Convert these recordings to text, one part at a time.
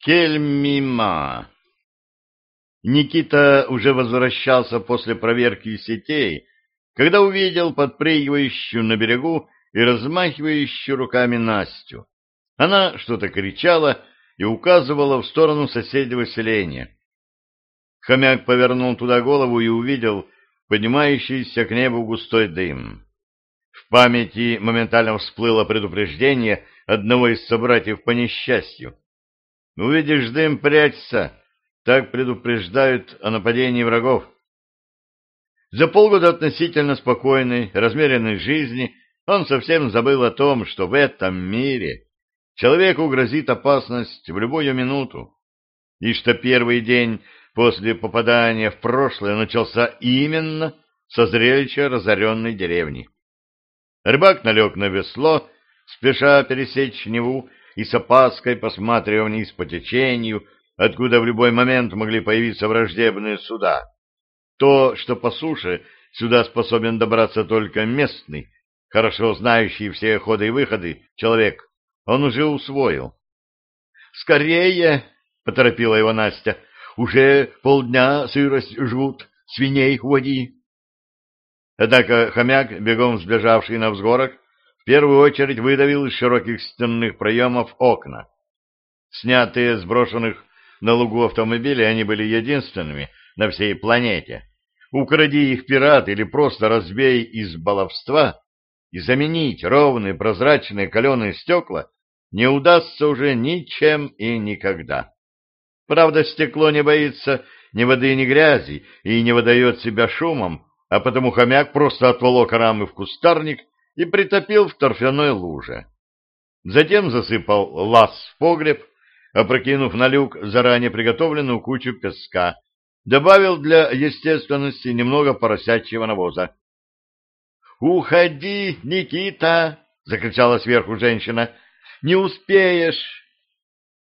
Кельмима. Никита уже возвращался после проверки сетей, когда увидел подпрыгивающую на берегу и размахивающую руками Настю. Она что-то кричала и указывала в сторону соседнего селения. Хомяк повернул туда голову и увидел поднимающийся к небу густой дым. В памяти моментально всплыло предупреждение одного из собратьев по несчастью. «Увидишь дым, прячься!» Так предупреждают о нападении врагов. За полгода относительно спокойной, размеренной жизни он совсем забыл о том, что в этом мире человеку грозит опасность в любую минуту, и что первый день после попадания в прошлое начался именно со зрелища разоренной деревни. Рыбак налег на весло, спеша пересечь Неву и с опаской посматривая вниз по течению, откуда в любой момент могли появиться враждебные суда. То, что по суше сюда способен добраться только местный, хорошо знающий все ходы и выходы человек, он уже усвоил. «Скорее!» — поторопила его Настя. «Уже полдня сырость жгут, свиней води!» Однако хомяк, бегом сбежавший на взгорок, первую очередь выдавил из широких стенных проемов окна. Снятые с брошенных на лугу автомобилей, они были единственными на всей планете. Укради их пират или просто разбей из баловства, и заменить ровные прозрачные каленые стекла не удастся уже ничем и никогда. Правда, стекло не боится ни воды, ни грязи и не выдает себя шумом, а потому хомяк просто отволок рамы в кустарник и притопил в торфяной луже. Затем засыпал лаз в погреб, опрокинув на люк заранее приготовленную кучу песка, добавил для естественности немного поросячьего навоза. «Уходи, Никита!» — закричала сверху женщина. «Не успеешь!»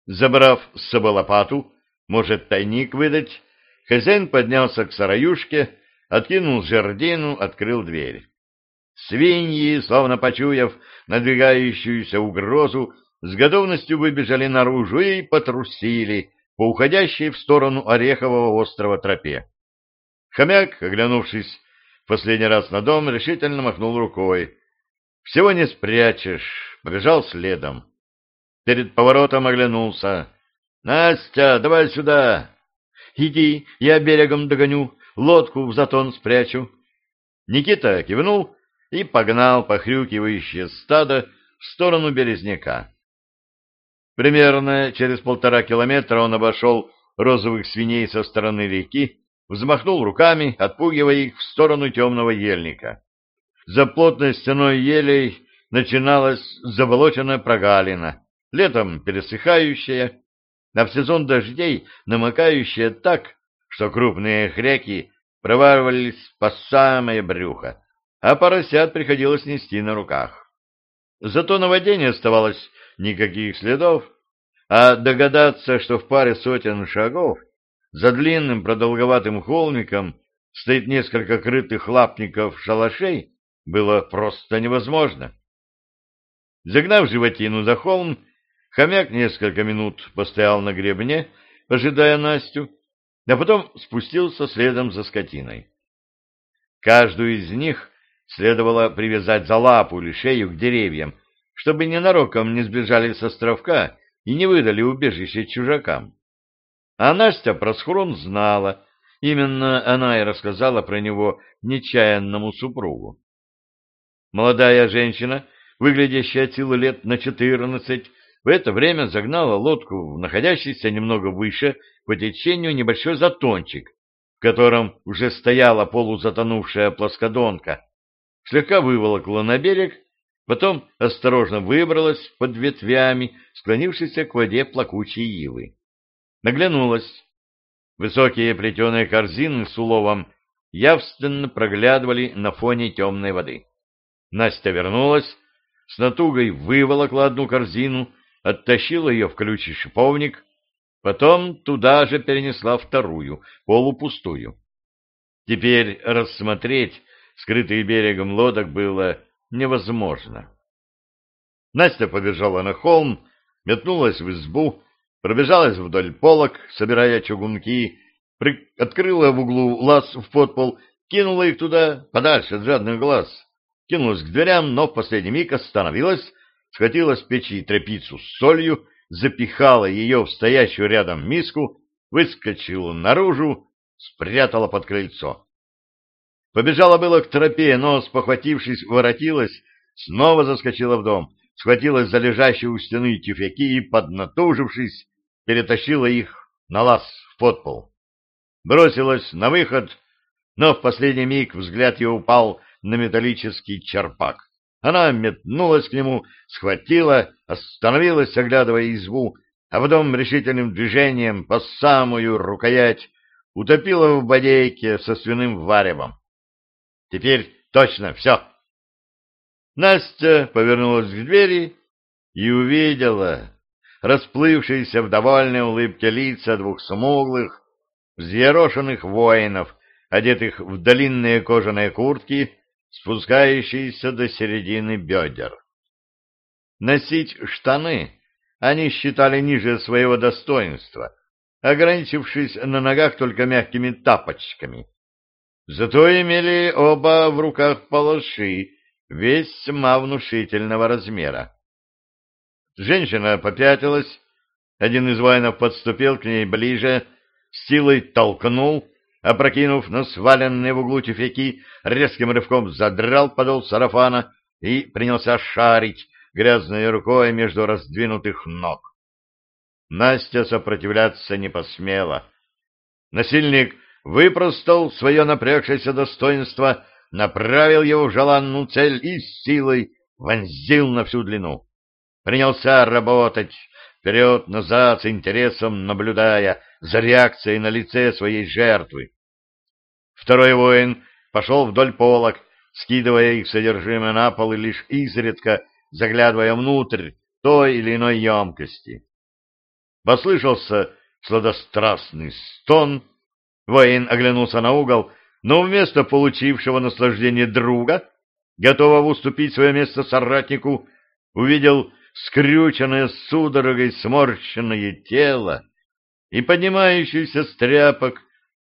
Забрав с собой лопату, может, тайник выдать, хозяин поднялся к сараюшке, откинул жердину, открыл дверь. Свиньи, словно почуяв надвигающуюся угрозу, с готовностью выбежали наружу и потрусили по уходящей в сторону Орехового острова тропе. Хомяк, оглянувшись в последний раз на дом, решительно махнул рукой. Всего не спрячешь, побежал следом. Перед поворотом оглянулся. «Настя, давай сюда!» «Иди, я берегом догоню, лодку в затон спрячу». Никита кивнул и погнал похрюкивающее стадо в сторону березняка. Примерно через полтора километра он обошел розовых свиней со стороны реки, взмахнул руками, отпугивая их в сторону темного ельника. За плотной стеной елей начиналась заболоченная прогалина, летом пересыхающая, а в сезон дождей намокающая так, что крупные хряки проваливались по самое брюхо, а поросят приходилось нести на руках. Зато на воде не оставалось никаких следов, а догадаться, что в паре сотен шагов за длинным продолговатым холмиком стоит несколько крытых лапников шалашей, было просто невозможно. Загнав животину за холм, хомяк несколько минут постоял на гребне, ожидая Настю, а потом спустился следом за скотиной. Каждую из них следовало привязать за лапу или шею к деревьям, чтобы ненароком не сбежали с островка и не выдали убежище чужакам. А Настя про схрон знала, именно она и рассказала про него нечаянному супругу. Молодая женщина, выглядящая от силы лет на четырнадцать, в это время загнала лодку в находящийся немного выше по течению небольшой затончик, в котором уже стояла полузатонувшая плоскодонка, слегка выволокла на берег Потом осторожно выбралась под ветвями, склонившейся к воде плакучей ивы. Наглянулась. Высокие плетеные корзины с уловом явственно проглядывали на фоне темной воды. Настя вернулась, с натугой выволокла одну корзину, оттащила ее в колючий шиповник, потом туда же перенесла вторую, полупустую. Теперь рассмотреть скрытый берегом лодок было невозможно. Настя побежала на холм, метнулась в избу пробежалась вдоль полок, собирая чугунки, при... открыла в углу лаз в подпол, кинула их туда, подальше от жадных глаз, кинулась к дверям, но в последний миг остановилась, схватила с печи тряпицу с солью, запихала ее в стоящую рядом миску, выскочила наружу, спрятала под крыльцо. Побежала было к тропе, но, спохватившись, воротилась, снова заскочила в дом, схватилась за лежащие у стены тюфяки и, поднатужившись, перетащила их на лаз в подпол. Бросилась на выход, но в последний миг взгляд ее упал на металлический черпак. Она метнулась к нему, схватила, остановилась, оглядывая избу, а потом решительным движением по самую рукоять утопила в бодейке со свиным варевом. Теперь точно все. Настя повернулась к двери и увидела расплывшиеся в довольной улыбке лица двух смуглых, взъерошенных воинов, одетых в длинные кожаные куртки, спускающиеся до середины бедер. Носить штаны они считали ниже своего достоинства, ограничившись на ногах только мягкими тапочками, Зато имели оба в руках палаши, весьма внушительного размера. Женщина попятилась, один из воинов подступил к ней ближе, силой толкнул, опрокинув на сваленные в углу тюфяки, резким рывком задрал подол сарафана и принялся шарить грязной рукой между раздвинутых ног. Настя сопротивляться не посмела. Насильник выпростал свое напрягшееся достоинство, направил его в желанную цель и с силой вонзил на всю длину. Принялся работать вперед-назад с интересом, наблюдая за реакцией на лице своей жертвы. Второй воин пошел вдоль полок, скидывая их содержимое на пол и лишь изредка заглядывая внутрь той или иной емкости. Послышался сладострастный стон, Воин оглянулся на угол, но вместо получившего наслаждение друга, готового уступить свое место соратнику, увидел скрюченное судорогой сморщенное тело и поднимающуюся с тряпок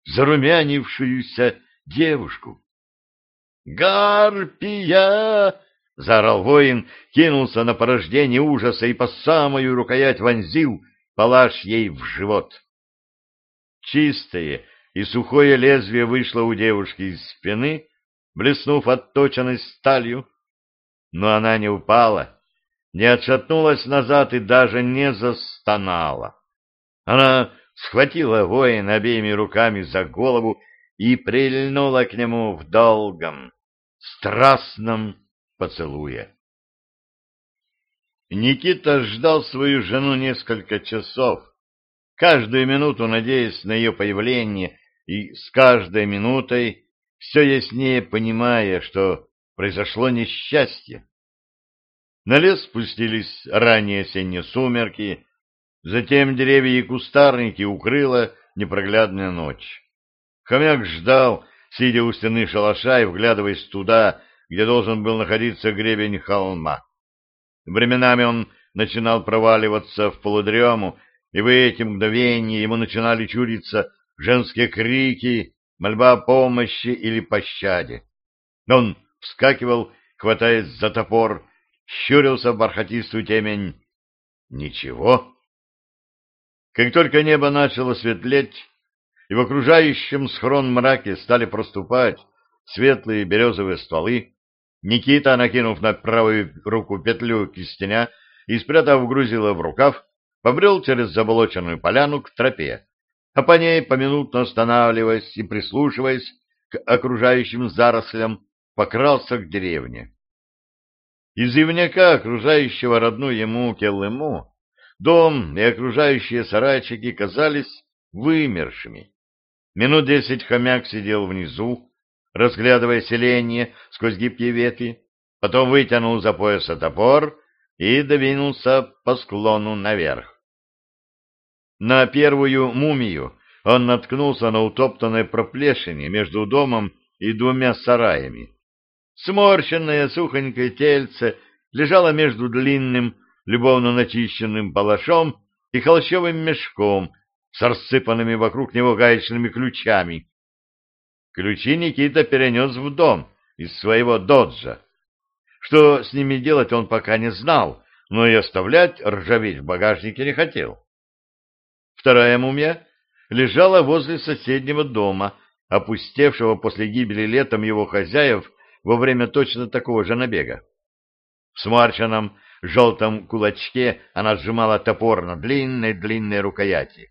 зарумянившуюся девушку. «Гарпия!» — заорал воин, кинулся на порождение ужаса и по самую рукоять вонзил палаш ей в живот. Чистые, и сухое лезвие вышло у девушки из спины, блеснув отточенной сталью. Но она не упала, не отшатнулась назад и даже не застонала. Она схватила воина обеими руками за голову и прильнула к нему в долгом, страстном поцелуе. Никита ждал свою жену несколько часов, каждую минуту надеясь на ее появление и с каждой минутой все яснее понимая, что произошло несчастье. На лес спустились ранние осенние сумерки, затем деревья и кустарники укрыла непроглядная ночь. Хомяк ждал, сидя у стены шалаша и вглядываясь туда, где должен был находиться гребень холма. Временами он начинал проваливаться в полудрему, и в эти мгновения ему начинали чудиться женские крики, мольба о помощи или пощаде. Он вскакивал, хватаясь за топор, щурился в бархатистую темень. Ничего. Как только небо начало светлеть, и в окружающем схрон мраке стали проступать светлые березовые стволы, Никита, накинув на правую руку петлю кистеня и спрятав грузило в рукав, побрел через заболоченную поляну к тропе, а по ней, поминутно останавливаясь и прислушиваясь к окружающим зарослям, покрался к деревне. Из ивняка, окружающего родную ему Келлыму, дом и окружающие сарайчики казались вымершими. Минут десять хомяк сидел внизу, разглядывая селение сквозь гибкие ветви, потом вытянул за пояса топор и двинулся по склону наверх. На первую мумию он наткнулся на утоптанное проплешине между домом и двумя сараями. Сморщенное сухонькое тельце лежало между длинным, любовно начищенным палашом и холщовым мешком с рассыпанными вокруг него гаечными ключами. Ключи Никита перенес в дом из своего доджа. Что с ними делать он пока не знал, но и оставлять ржаветь в багажнике не хотел. Вторая мумия лежала возле соседнего дома, опустевшего после гибели летом его хозяев во время точно такого же набега. В смарченном желтом кулачке она сжимала топор на длинной-длинной рукояти.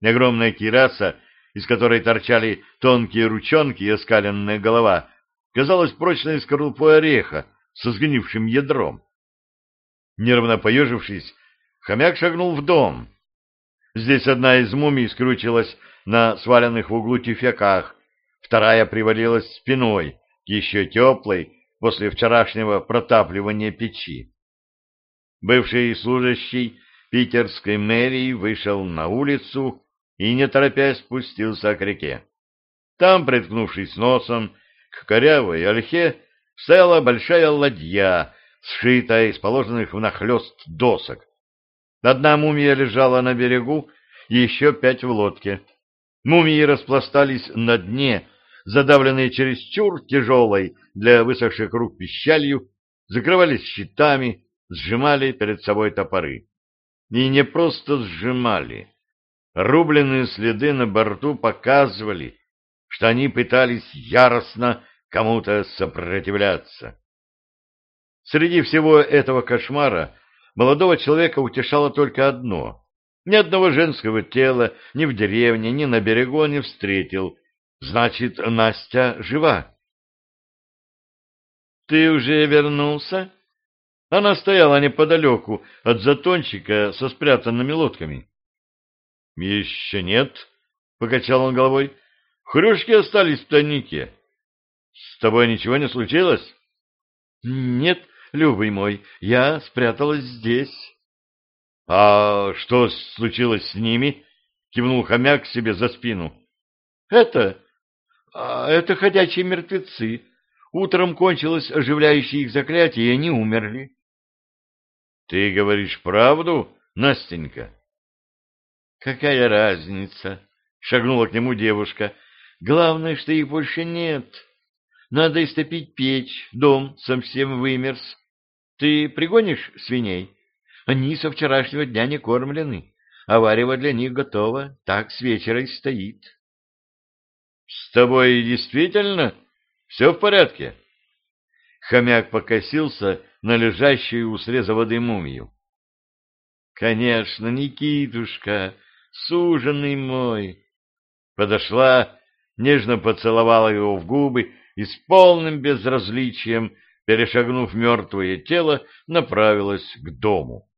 Огромная кираса, из которой торчали тонкие ручонки и оскаленная голова, казалась прочной скорлупой ореха со сгнившим ядром. Нервно поежившись, хомяк шагнул в дом. Здесь одна из мумий скручилась на сваленных в углу тюфяках, вторая привалилась спиной еще теплой после вчерашнего протапливания печи. Бывший служащий питерской мэрии вышел на улицу и, не торопясь, спустился к реке. Там, приткнувшись носом к корявой ольхе, стояла большая ладья сшитая из положенных внахлёст досок. Одна мумия лежала на берегу, еще пять в лодке. Мумии распластались на дне, задавленные чересчур тяжелой для высохших рук пищалью, закрывались щитами, сжимали перед собой топоры. И не просто сжимали. Рубленные следы на борту показывали, что они пытались яростно кому-то сопротивляться. Среди всего этого кошмара молодого человека утешало только одно. Ни одного женского тела ни в деревне, ни на берегу не встретил. Значит, Настя жива. «Ты уже вернулся?» Она стояла неподалеку от затончика со спрятанными лодками. «Еще нет», — покачал он головой. «Хрюшки остались в тайнике. С тобой ничего не случилось?» «Нет, Любый мой, я спряталась здесь. — А что случилось с ними? — кивнул хомяк себе за спину. — Это... А, это ходячие мертвецы. Утром кончилось оживляющее их заклятие, и они умерли. — Ты говоришь правду, Настенька? — Какая разница? — шагнула к нему девушка. — Главное, что их больше нет. — надо истопить печь, дом совсем вымерз. Ты пригонишь свиней? Они со вчерашнего дня не кормлены, а для них готово, так с вечера и стоит. — С тобой действительно все в порядке? Хомяк покосился на лежащую у среза воды мумию. — Конечно, Никитушка, суженый мой. Подошла, нежно поцеловала его в губы и с полным безразличием, перешагнув мертвое тело, направилась к дому.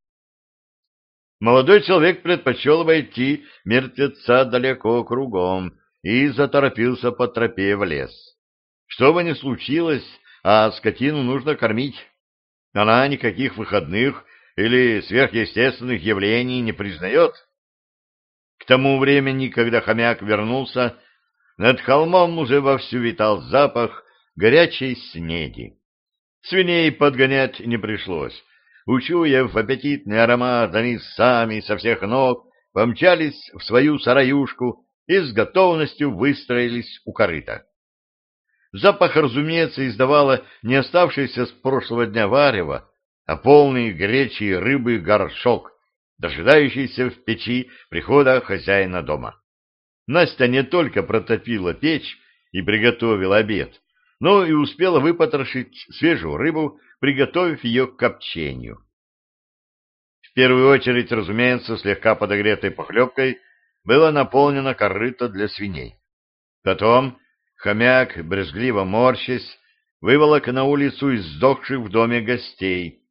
Молодой человек предпочел войти мертвеца далеко кругом и заторопился по тропе в лес. Что бы ни случилось, а скотину нужно кормить. Она никаких выходных или сверхъестественных явлений не признает. К тому времени, когда хомяк вернулся, над холмом уже вовсю витал запах горячей снеди. Свиней подгонять не пришлось. Учуяв аппетитный аромат, они сами со всех ног помчались в свою сараюшку и с готовностью выстроились у корыта. Запах, разумеется, издавало не оставшийся с прошлого дня варево, а полный гречи рыбы горшок, дожидающийся в печи прихода хозяина дома. Настя не только протопила печь и приготовила обед, но и успела выпотрошить свежую рыбу, приготовив ее к копчению. В первую очередь, разумеется, слегка подогретой похлебкой было наполнено корыто для свиней. Потом хомяк, брезгливо морщась, выволок на улицу из сдохших в доме гостей,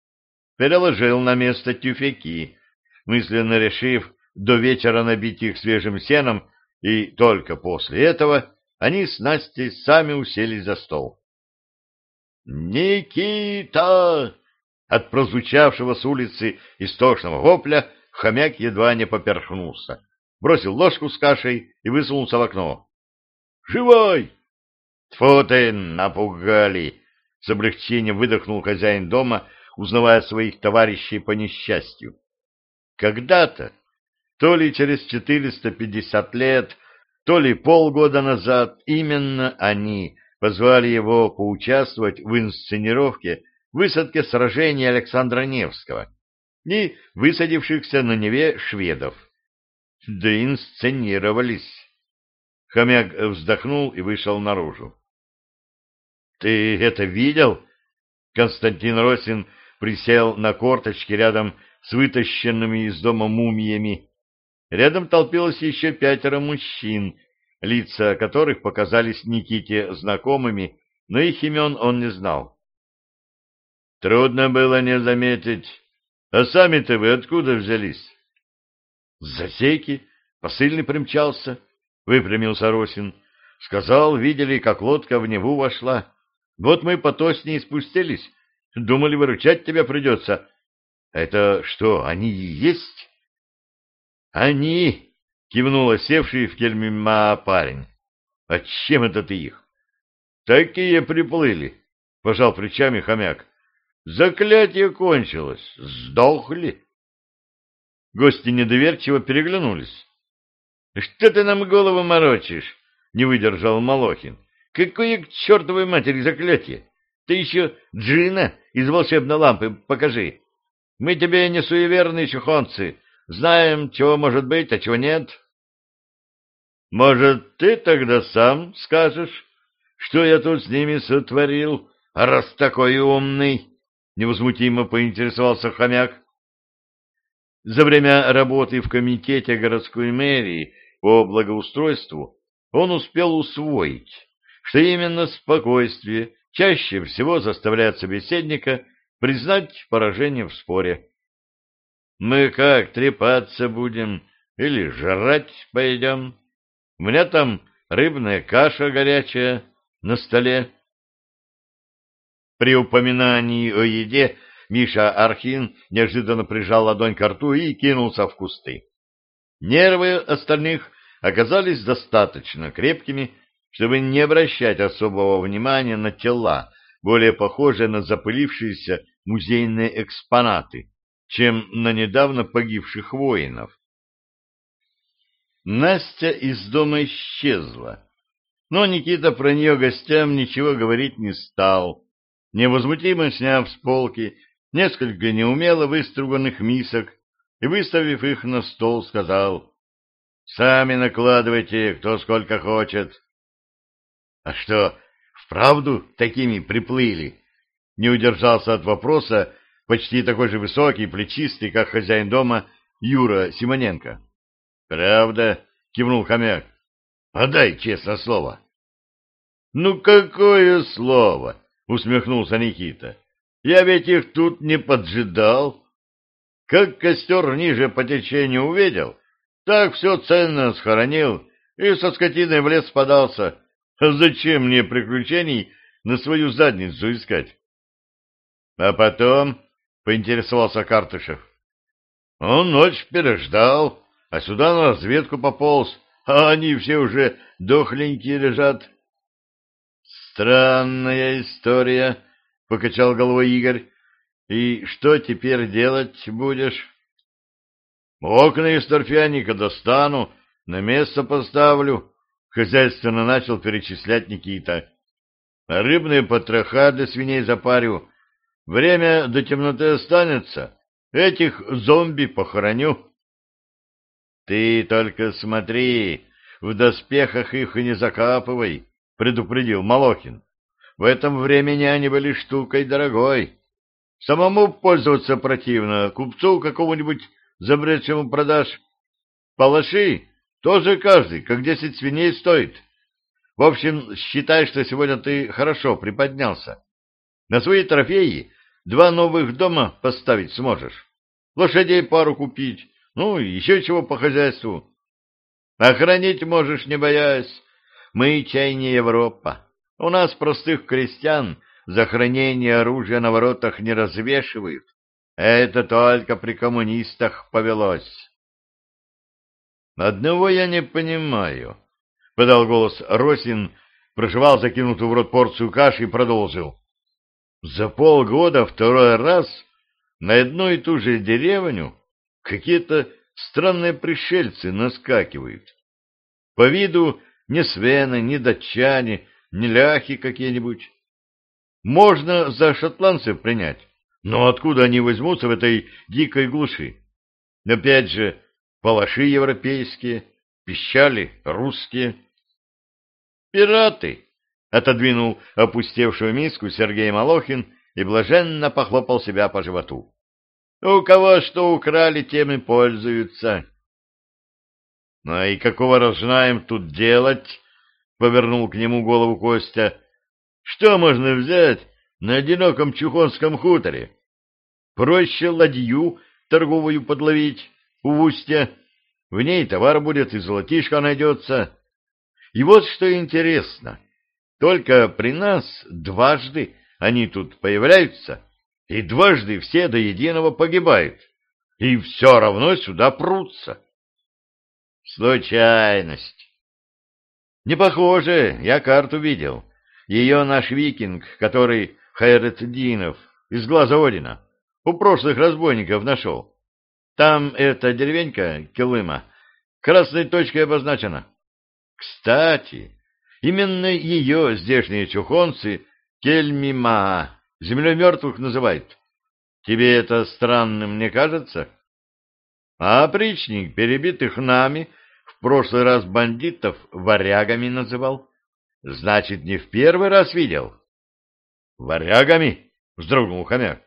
переложил на место тюфяки, мысленно решив до вечера набить их свежим сеном и только после этого они с Настей сами уселись за стол. «Никита!» От прозвучавшего с улицы истошного вопля хомяк едва не поперхнулся, бросил ложку с кашей и высунулся в окно. «Живой!» «Тьфу ты, напугали!» С облегчением выдохнул хозяин дома, узнавая своих товарищей по несчастью. Когда-то То ли через 450 лет, то ли полгода назад именно они позвали его поучаствовать в инсценировке высадки сражения Александра Невского и высадившихся на Неве шведов. Да инсценировались. Хомяк вздохнул и вышел наружу. — Ты это видел? Константин Росин присел на корточки рядом с вытащенными из дома мумиями. Рядом толпилось еще пятеро мужчин, лица которых показались Никите знакомыми, но их имен он не знал. — Трудно было не заметить. А сами-то вы откуда взялись? — С засеки. Посыльный примчался, — выпрямился Росин. — Сказал, видели, как лодка в Неву вошла. Вот мы по тосне и спустились. Думали, выручать тебя придется. Это что, они и есть? Они, кивнула севший в кельмима парень. А чем это ты их? Такие приплыли, пожал плечами хомяк. Заклятие кончилось. Сдохли. Гости недоверчиво переглянулись. — Что ты нам голову морочишь? — не выдержал Малохин. Какое к чертовой матери заклятие? Ты еще джина из волшебной лампы покажи. Мы тебе не суеверные чухонцы, знаем, чего может быть, а чего нет. Может, ты тогда сам скажешь, что я тут с ними сотворил, раз такой умный? Невозмутимо поинтересовался хомяк. За время работы в комитете городской мэрии по благоустройству он успел усвоить что именно спокойствие чаще всего заставляет собеседника признать поражение в споре. «Мы как, трепаться будем или жрать пойдем? У меня там рыбная каша горячая на столе». При упоминании о еде Миша Архин неожиданно прижал ладонь к рту и кинулся в кусты. Нервы остальных оказались достаточно крепкими, чтобы не обращать особого внимания на тела, более похожие на запылившиеся музейные экспонаты, чем на недавно погибших воинов. Настя из дома исчезла, но Никита про нее гостям ничего говорить не стал, невозмутимо сняв с полки несколько неумело выструганных мисок и, выставив их на стол, сказал, «Сами накладывайте, кто сколько хочет». А что, вправду такими приплыли? Не удержался от вопроса почти такой же высокий, плечистый, как хозяин дома, Юра Симоненко. Правда, кивнул хомяк. Подай честное слово. Ну какое слово? усмехнулся Никита. Я ведь их тут не поджидал. Как костер ниже по течению увидел, так все ценно схоронил и со скотиной в лес подался. А зачем мне приключений на свою задницу искать? А потом, — поинтересовался Картышев, — он ночь переждал, а сюда на разведку пополз, а они все уже дохленькие лежат. Странная история, — покачал головой Игорь. И что теперь делать будешь? Окна из торфяника достану, на место поставлю, Хозяйственно начал перечислять Никита. Рыбные потроха для свиней запарю. Время до темноты останется. Этих зомби похороню. Ты только смотри, в доспехах их и не закапывай, предупредил Малохин. В этом времени они были штукой дорогой. Самому пользоваться противно, купцу какому-нибудь забредшему продашь. Палаши тоже каждый, как десять свиней стоит. В общем, считай, что сегодня ты хорошо приподнялся. На свои трофеи два новых дома поставить сможешь. Лошадей пару купить, ну, еще чего по хозяйству. Охранить можешь, не боясь. Мы чай не Европа. У нас простых крестьян за хранение оружия на воротах не развешивают. Это только при коммунистах повелось. Одного я не понимаю, — подал голос Росин, проживал закинутую в рот порцию каши и продолжил. За полгода второй раз на одну и ту же деревню какие-то странные пришельцы наскакивают. По виду ни свены, ни датчане, ни ляхи какие-нибудь. Можно за шотландцев принять, но откуда они возьмутся в этой дикой глуши? Опять же, палаши европейские, пищали русские. «Пираты!» — отодвинул опустевшую миску Сергей Малохин и блаженно похлопал себя по животу. «У кого что украли, тем и пользуются». «Ну и какого рожна им тут делать?» — повернул к нему голову Костя. «Что можно взять на одиноком чухонском хуторе? Проще ладью торговую подловить у устья. В ней товар будет и золотишко найдется. И вот что интересно. Только при нас дважды они тут появляются, и дважды все до единого погибают, и все равно сюда прутся. Случайность. Не похоже, я карту видел. Ее наш викинг, который Хайретдинов, из глаза Одина, у прошлых разбойников нашел. Там эта деревенька Келыма красной точкой обозначена. Кстати, именно ее здешние чухонцы Кельмима, землей мертвых называют. Тебе это странным не кажется? А опричник перебитых нами в прошлый раз бандитов варягами называл. Значит, не в первый раз видел. Варягами? Вздрогнул хомяк.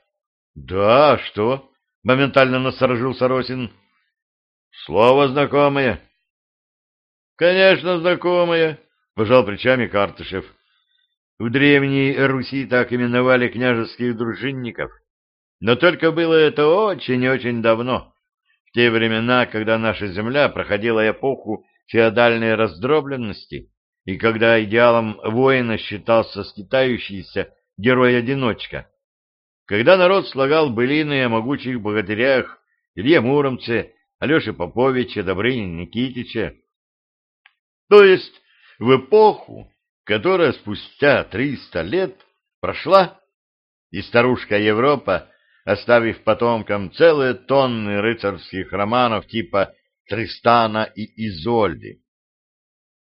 Да, что? Моментально насторожился Росин. Слово знакомое. Конечно, знакомое, пожал плечами Картышев. В древней Руси так именовали княжеских дружинников. Но только было это очень-очень давно, в те времена, когда наша земля проходила эпоху феодальной раздробленности, и когда идеалом воина считался скитающийся герой-одиночка, когда народ слагал былины о могучих богатырях Илье Муромце, Алеше Поповиче, Добрыне Никитиче. То есть в эпоху, которая спустя триста лет прошла, и старушка Европа, оставив потомкам целые тонны рыцарских романов типа Тристана и Изольды.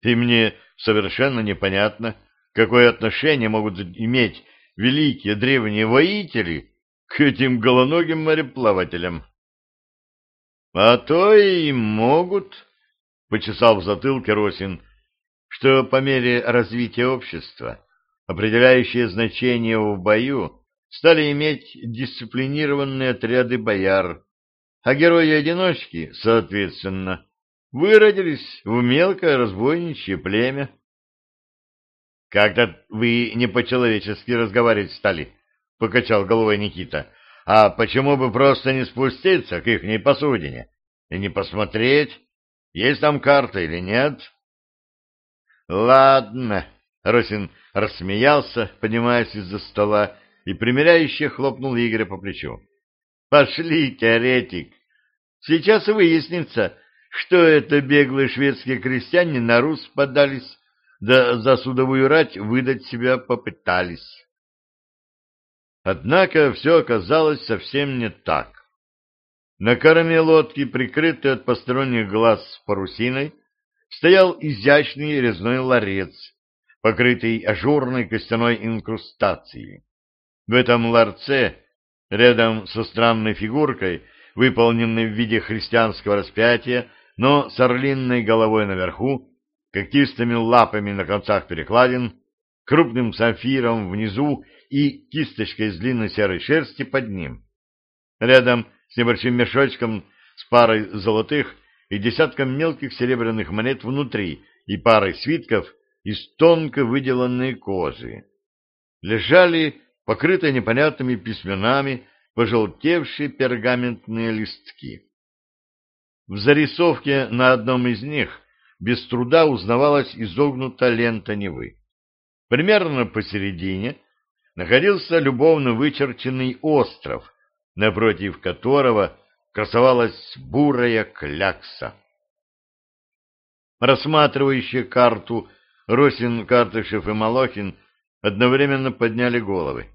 И мне совершенно непонятно, какое отношение могут иметь великие древние воители к этим голоногим мореплавателям. — А то и могут, — почесал в затылке Росин, — что по мере развития общества определяющее значение в бою стали иметь дисциплинированные отряды бояр, а герои-одиночки, соответственно, выродились в мелкое разбойничье племя. — Как-то вы не по-человечески разговаривать стали, — покачал головой Никита. — А почему бы просто не спуститься к ихней посудине и не посмотреть, есть там карта или нет? — Ладно, — Росин рассмеялся, поднимаясь из-за стола, и примиряюще хлопнул Игоря по плечу. — Пошли, теоретик. Сейчас выяснится, что это беглые шведские крестьяне на Рус подались да за судовую рать выдать себя попытались. Однако все оказалось совсем не так. На корме лодки, прикрытой от посторонних глаз парусиной, стоял изящный резной ларец, покрытый ажурной костяной инкрустацией. В этом ларце, рядом со странной фигуркой, выполненной в виде христианского распятия, но с орлинной головой наверху, когтистыми лапами на концах перекладин, крупным самфиром внизу и кисточкой из длинной серой шерсти под ним. Рядом с небольшим мешочком с парой золотых и десятком мелких серебряных монет внутри и парой свитков из тонко выделанной кожи. Лежали покрытые непонятными письменами пожелтевшие пергаментные листки. В зарисовке на одном из них без труда узнавалась изогнута лента Невы. Примерно посередине находился любовно вычерченный остров, напротив которого красовалась бурая клякса. Рассматривающие карту Росин, Картышев и Малохин одновременно подняли головы.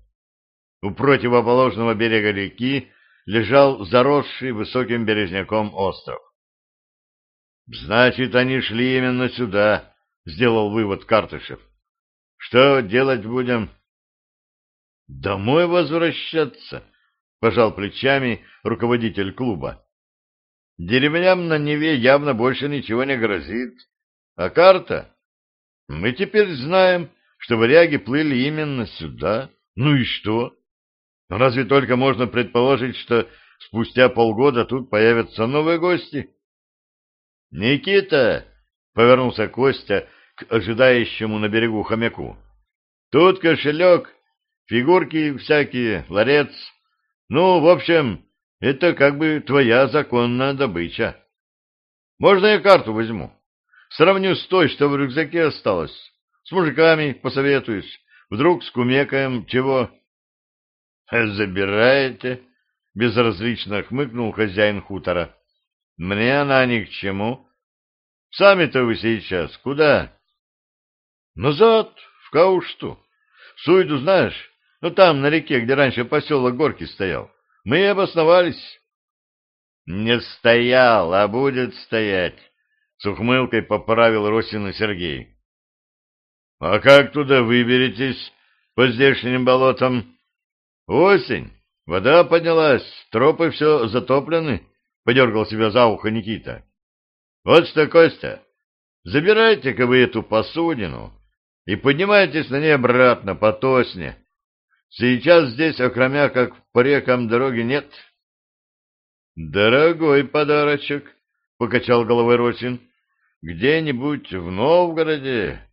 У противоположного берега реки лежал заросший высоким березняком остров. Значит, они шли именно сюда, сделал вывод Картышев. Что делать будем? Домой возвращаться, пожал плечами руководитель клуба. Деревням на Неве явно больше ничего не грозит. А карта? Мы теперь знаем, что варяги плыли именно сюда. Ну и что? Разве только можно предположить, что спустя полгода тут появятся новые гости? «Никита!» — повернулся Костя к ожидающему на берегу хомяку. «Тут кошелек, фигурки всякие, ларец. Ну, в общем, это как бы твоя законная добыча. Можно я карту возьму? Сравню с той, что в рюкзаке осталось. С мужиками посоветуюсь. Вдруг с кумекаем чего?» «Забираете?» — безразлично хмыкнул хозяин хутора. «Мне она ни к чему. Сами-то вы сейчас куда?» «Назад, в Каушту. Суйду знаешь? Ну, там, на реке, где раньше поселок Горки стоял. Мы и обосновались». «Не стоял, а будет стоять», — с ухмылкой поправил Росина Сергей. «А как туда выберетесь по здешним болотам?» Осень, вода поднялась, тропы все затоплены, — подергал себя за ухо Никита. Вот что, Костя, забирайте-ка вы эту посудину и поднимайтесь на ней обратно по Тосне. Сейчас здесь, окромя как по рекам, дороги нет. Дорогой подарочек, — покачал головой Росин, — где-нибудь в Новгороде.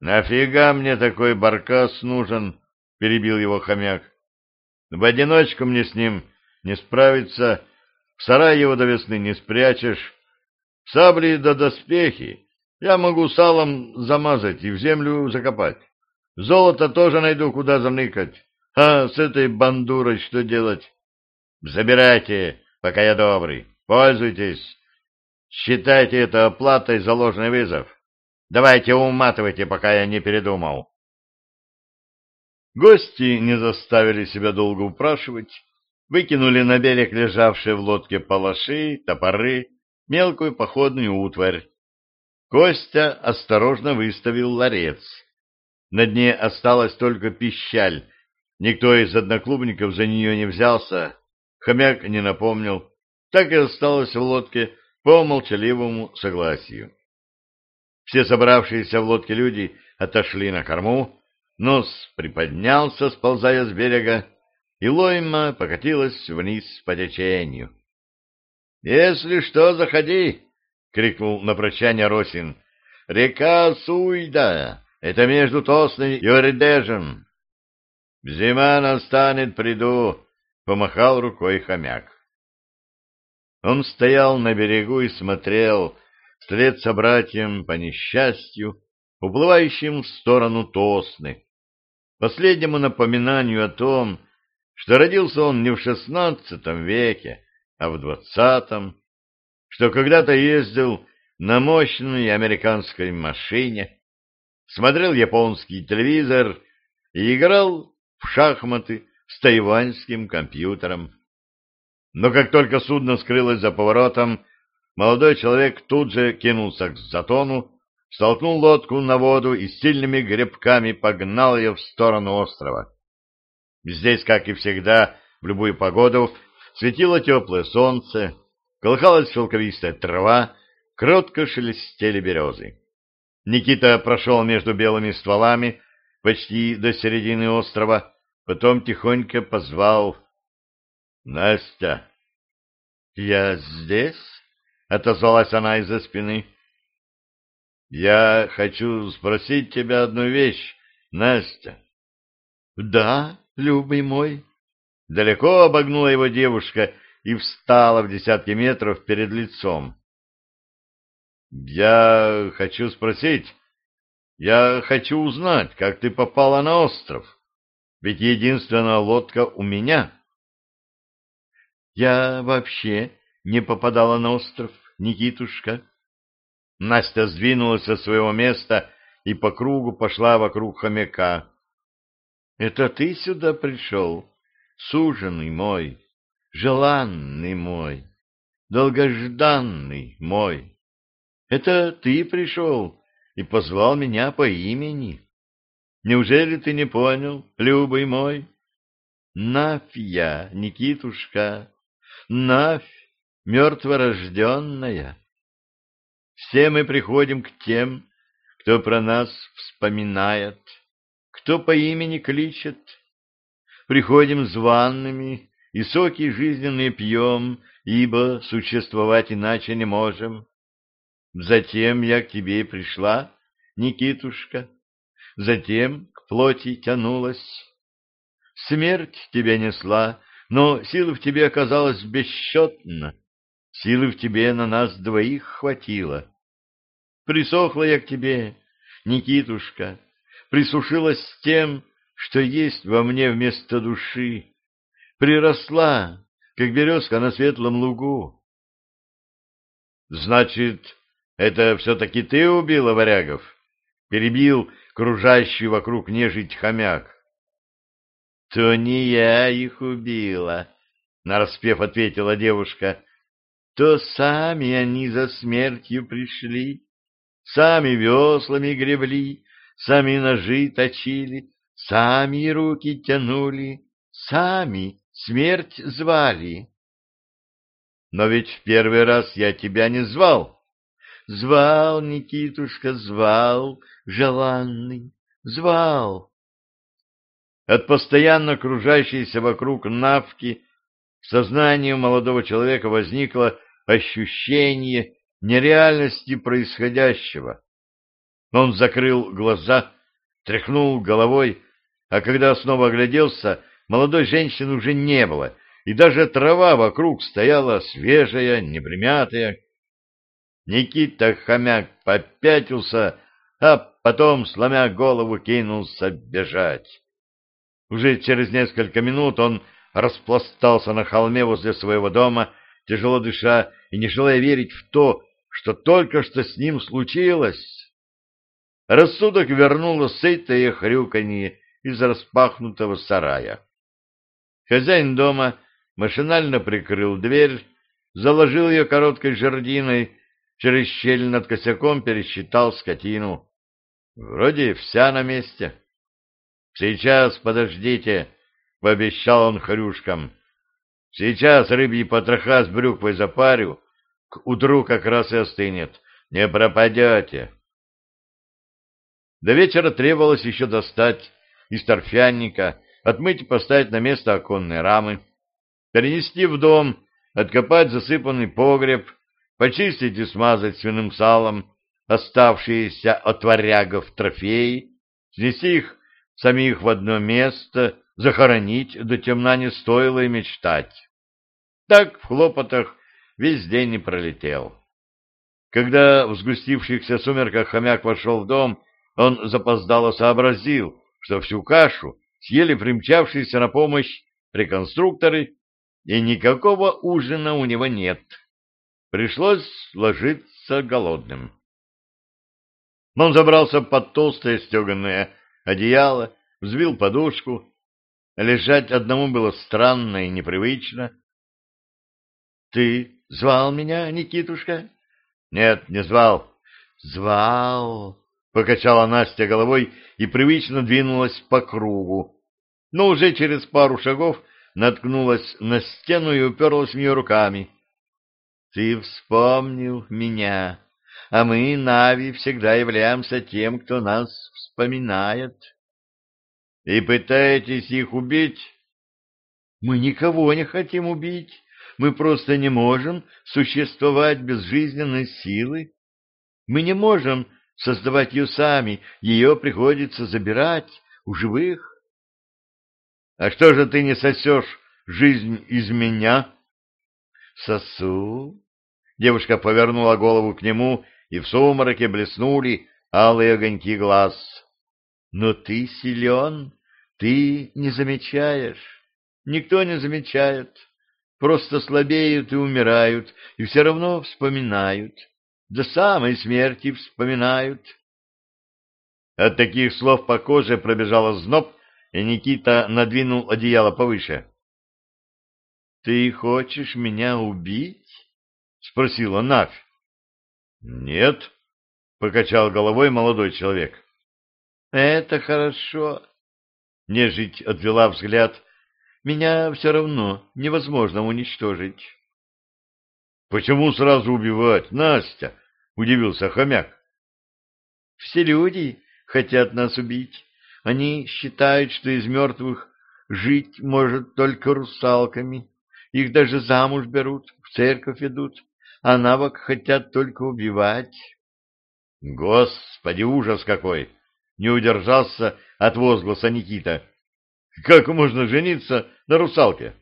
Нафига мне такой баркас нужен? — перебил его хомяк. — В одиночку мне с ним не справиться, в сарай его до весны не спрячешь. Сабли да доспехи я могу салом замазать и в землю закопать. Золото тоже найду, куда заныкать. А с этой бандурой что делать? Забирайте, пока я добрый. Пользуйтесь. Считайте это оплатой за ложный вызов. Давайте уматывайте, пока я не передумал. Гости не заставили себя долго упрашивать, выкинули на берег лежавшие в лодке палаши, топоры, мелкую походную утварь. Костя осторожно выставил ларец. На дне осталась только пищаль. Никто из одноклубников за нее не взялся, хомяк не напомнил. Так и осталось в лодке по молчаливому согласию. Все собравшиеся в лодке люди отошли на корму, Нос приподнялся, сползая с берега, и лойма покатилась вниз по течению. — Если что, заходи! — крикнул на прощание Росин. — Река Суйда! Это между Тосной и Оридежем. — Зима настанет, приду! — помахал рукой хомяк. Он стоял на берегу и смотрел вслед собратьям по несчастью, уплывающим в сторону Тосны последнему напоминанию о том, что родился он не в шестнадцатом веке, а в двадцатом, что когда-то ездил на мощной американской машине, смотрел японский телевизор и играл в шахматы с тайваньским компьютером. Но как только судно скрылось за поворотом, молодой человек тут же кинулся к затону, столкнул лодку на воду и сильными гребками погнал ее в сторону острова. Здесь, как и всегда, в любую погоду, светило теплое солнце, колыхалась шелковистая трава, кротко шелестели березы. Никита прошел между белыми стволами почти до середины острова, потом тихонько позвал «Настя». «Я здесь?» — отозвалась она из-за спины. Я хочу спросить тебя одну вещь, Настя. Да, любый мой. Далеко обогнула его девушка и встала в десятки метров перед лицом. Я хочу спросить, я хочу узнать, как ты попала на остров. Ведь единственная лодка у меня. Я вообще не попадала на остров, Никитушка. Настя сдвинулась со своего места и по кругу пошла вокруг хомяка. — Это ты сюда пришел, суженый мой, желанный мой, долгожданный мой? Это ты пришел и позвал меня по имени. Неужели ты не понял, любый мой? Навь я, Никитушка, Навь, мертворожденная. Все мы приходим к тем, кто про нас вспоминает, кто по имени кличет. Приходим званными, и соки жизненные пьем, ибо существовать иначе не можем. Затем я к тебе пришла, Никитушка, затем к плоти тянулась. Смерть тебя несла, но силы в тебе оказалось бесчетно, силы в тебе на нас двоих хватило. Присохла я к тебе, Никитушка, присушилась тем, что есть во мне вместо души, приросла, как березка на светлом лугу. — Значит, это все-таки ты убила варягов? — перебил кружащий вокруг нежить хомяк. — То не я их убила, — нараспев ответила девушка, — то сами они за смертью пришли, сами веслами гребли, сами ножи точили, сами руки тянули, сами смерть звали. Но ведь в первый раз я тебя не звал. Звал, Никитушка, звал, желанный, звал. От постоянно кружащейся вокруг навки в сознании молодого человека возникло ощущение нереальности происходящего. Он закрыл глаза, тряхнул головой, а когда снова огляделся, молодой женщины уже не было, и даже трава вокруг стояла свежая, непримятая. Никита хомяк попятился, а потом, сломя голову, кинулся бежать. Уже через несколько минут он распластался на холме возле своего дома, тяжело дыша и не желая верить в то, что только что с ним случилось. Рассудок вернуло сытое хрюканье из распахнутого сарая. Хозяин дома машинально прикрыл дверь, заложил ее короткой жердиной, через щель над косяком пересчитал скотину. Вроде вся на месте. «Сейчас, подождите», — пообещал он хрюшкам. «Сейчас рыбьи потроха с брюквой запарю, к утру как раз и остынет. Не пропадете». До вечера требовалось еще достать из торфянника отмыть и поставить на место оконные рамы, перенести в дом, откопать засыпанный погреб, почистить и смазать свиным салом оставшиеся от варягов трофеи, снести их самих в одно место, захоронить до темна не стоило и мечтать. Так в хлопотах весь день и пролетел. Когда в сгустившихся сумерках хомяк вошел в дом, он запоздало сообразил, что всю кашу съели примчавшиеся на помощь реконструкторы, и никакого ужина у него нет. Пришлось ложиться голодным. Он забрался под толстое стеганое одеяло, взвил подушку. Лежать одному было странно и непривычно. — Ты звал меня, Никитушка? — Нет, не звал. — Звал. Покачала Настя головой и привычно двинулась по кругу, но уже через пару шагов наткнулась на стену и уперлась в нее руками. — Ты вспомнил меня, а мы, Нави, всегда являемся тем, кто нас вспоминает. — И пытаетесь их убить? — Мы никого не хотим убить, мы просто не можем существовать без жизненной силы. Мы не можем создавать ее сами, ее приходится забирать у живых. — А что же ты не сосешь жизнь из меня? — Сосу. Девушка повернула голову к нему, и в сумраке блеснули алые огоньки глаз. — Но ты силен, ты не замечаешь. Никто не замечает. Просто слабеют и умирают, и все равно вспоминают до самой смерти вспоминают. От таких слов по коже пробежала зноб, и Никита надвинул одеяло повыше. — Ты хочешь меня убить? — спросила Навь. Нет, покачал головой молодой человек. Это хорошо. Нежить отвела взгляд. Меня все равно невозможно уничтожить. Почему сразу убивать, Настя? Удивился хомяк. Все люди хотят нас убить. Они считают, что из мертвых жить может только русалками. Их даже замуж берут, в церковь ведут, а навык хотят только убивать. Господи, ужас какой! Не удержался от возгласа Никита. Как можно жениться на русалке?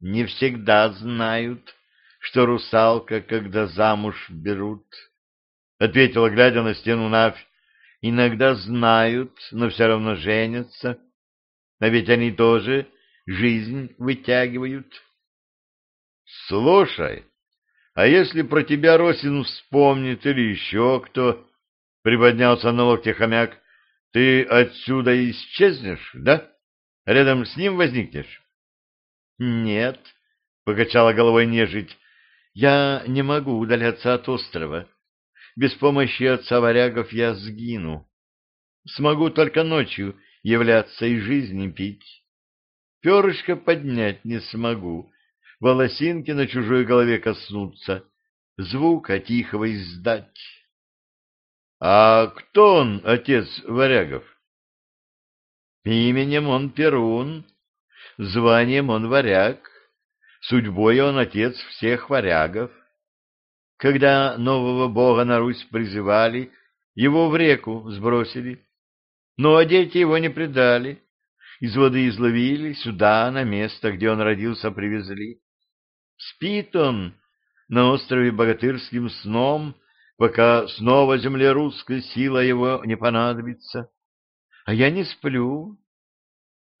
Не всегда знают, что русалка, когда замуж берут, — ответила, глядя на стену Навь. Иногда знают, но все равно женятся. А ведь они тоже жизнь вытягивают. Слушай, а если про тебя Росин вспомнит или еще кто, — приподнялся на локте хомяк, — ты отсюда исчезнешь, да? Рядом с ним возникнешь? — Нет, — покачала головой нежить, — я не могу удаляться от острова. Без помощи отца варягов я сгину. Смогу только ночью являться и жизни пить. Перышко поднять не смогу, волосинки на чужой голове коснуться, звука тихого издать. А кто он, отец варягов? Именем он Перун, званием он варяг, судьбой он отец всех варягов. Когда нового бога на Русь призывали, его в реку сбросили, но дети его не предали, из воды изловили, сюда, на место, где он родился, привезли. Спит он на острове богатырским сном, пока снова земле русской сила его не понадобится. А я не сплю.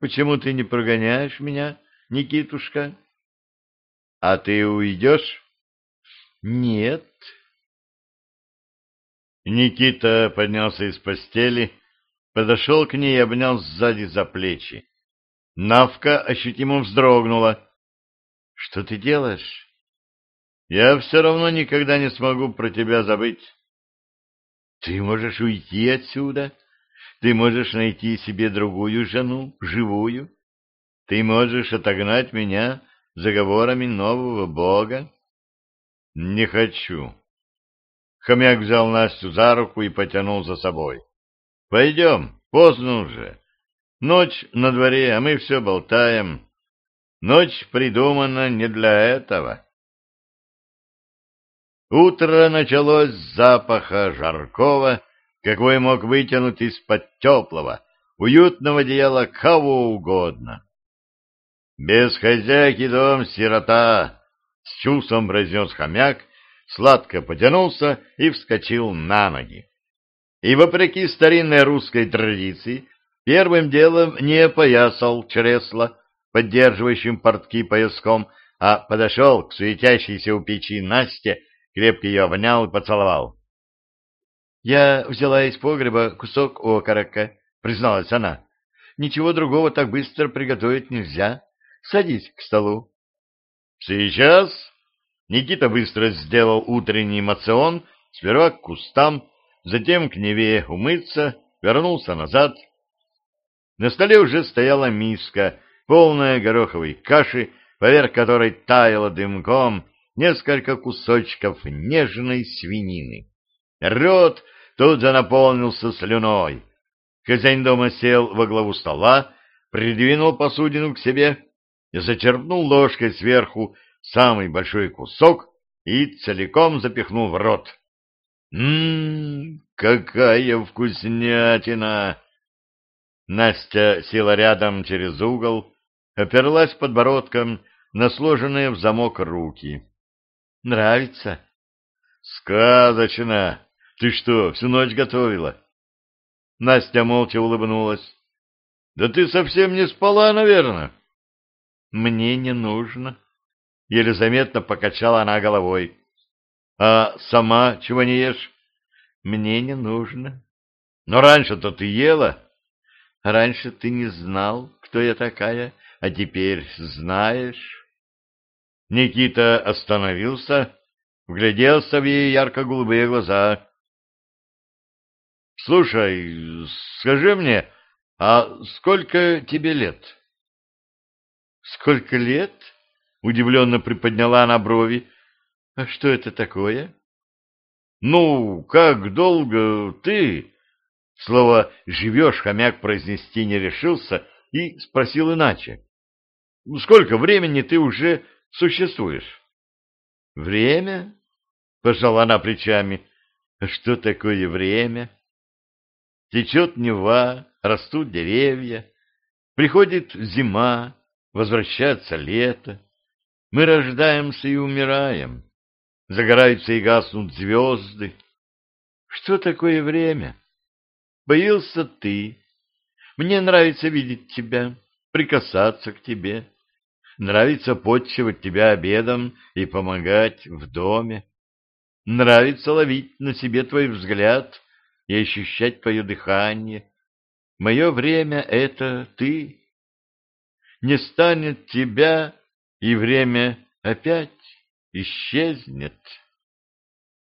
Почему ты не прогоняешь меня, Никитушка? А ты уйдешь? Нет. Никита поднялся из постели, подошел к ней и обнял сзади за плечи. Навка ощутимо вздрогнула. — Что ты делаешь? — Я все равно никогда не смогу про тебя забыть. — Ты можешь уйти отсюда. Ты можешь найти себе другую жену, живую. Ты можешь отогнать меня заговорами нового бога. — Не хочу. Хомяк взял Настю за руку и потянул за собой. — Пойдем, поздно уже. Ночь на дворе, а мы все болтаем. Ночь придумана не для этого. Утро началось с запаха жаркого, какой мог вытянуть из-под теплого, уютного одеяла кого угодно. «Без хозяйки дом сирота!» — с чувством произнес хомяк, сладко потянулся и вскочил на ноги и, вопреки старинной русской традиции, первым делом не опоясал чресло, поддерживающим портки пояском, а подошел к суетящейся у печи Насте, крепко ее обнял и поцеловал. — Я взяла из погреба кусок окорока, — призналась она. — Ничего другого так быстро приготовить нельзя. Садись к столу. — Сейчас? Никита быстро сделал утренний мацион, сперва к кустам, затем к Неве умыться, вернулся назад. На столе уже стояла миска, полная гороховой каши, поверх которой таяло дымком несколько кусочков нежной свинины. Рот тут же наполнился слюной. Хозяин дома сел во главу стола, придвинул посудину к себе, зачерпнул ложкой сверху самый большой кусок и целиком запихнул в рот. Ммм, какая вкуснятина! Настя села рядом через угол, оперлась подбородком на сложенные в замок руки. Нравится? Сказочно! Ты что, всю ночь готовила? Настя молча улыбнулась. Да ты совсем не спала, наверное. Мне не нужно. Еле заметно покачала она головой. А сама чего не ешь? Мне не нужно. Но раньше-то ты ела. Раньше ты не знал, кто я такая, а теперь знаешь. Никита остановился, вгляделся в ее ярко-голубые глаза. — Слушай, скажи мне, а сколько тебе лет? — Сколько лет? — удивленно приподняла она брови. — А что это такое? — Ну, как долго ты... Слово «живешь» хомяк произнести не решился и спросил иначе. «Сколько времени ты уже существуешь?» «Время?» — пожала она плечами. «А что такое время?» Течет Нева, растут деревья, приходит зима, возвращается лето. Мы рождаемся и умираем, загораются и гаснут звезды. Что такое время? Боился ты. Мне нравится видеть тебя, прикасаться к тебе. Нравится подчивать тебя обедом и помогать в доме. Нравится ловить на себе твой взгляд и ощущать твое дыхание. Мое время — это ты. Не станет тебя, и время опять исчезнет.